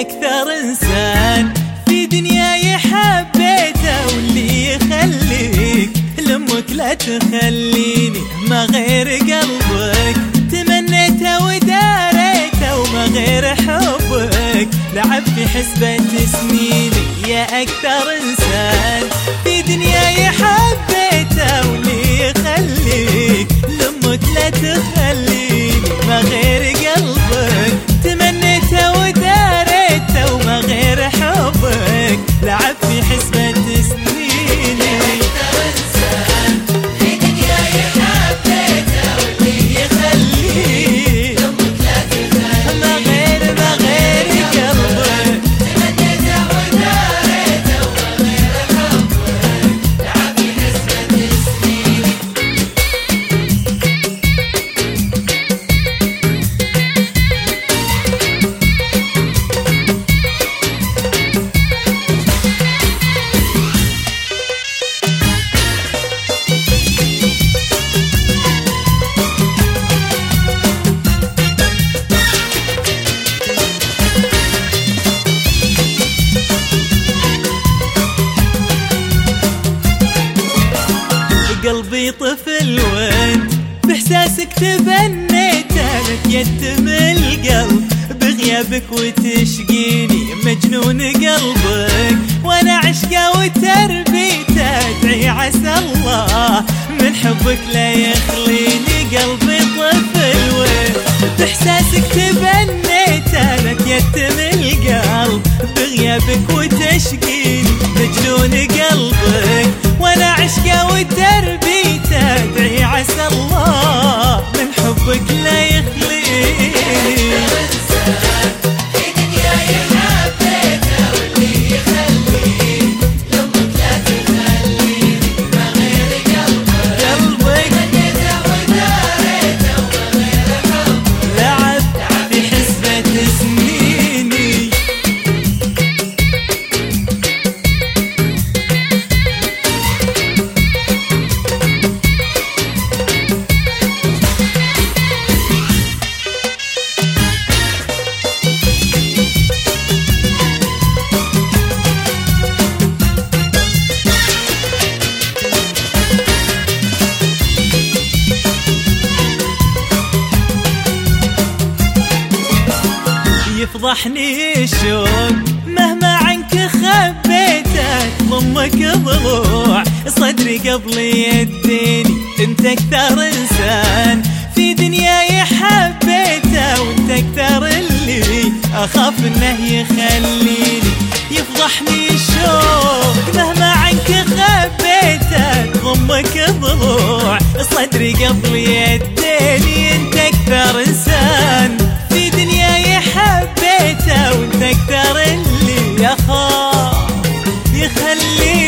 يا أكثر إنسان في دنياي حبيته واللي يخليك. لأمك لا تخليني ما غير قلبك. تمنيته وداريته وما غير حبك. لعب في حسبة سنيني يا أكثر إنسان. في دنياي حبيته واللي يخليك. لأمك لا تخليني. قلبي طفل وانت بإحساسك تبنيته لك يتم القلب. بغيابك وتشقيني مجنون قلبك. وأنا عشقة وتربيته أدعي عسى الله. من حبك لا يخليني قلبي طفل وانت بإحساسك تبنيته لك يتم القلب. بغيابك يفضحني الشوق مهما عنك خبيته ضمك ضلوع. صدري قبل يديني انت أكثر إنسان. في دنياي حبيته وانت أكثر اللي أخاف إنه يخليني يفضحني الشوق مهما عنك خبيته ضمك ضلوع. صدري قبل يديني انت أكثر إنسان. أكثر اللي يخاف يخليني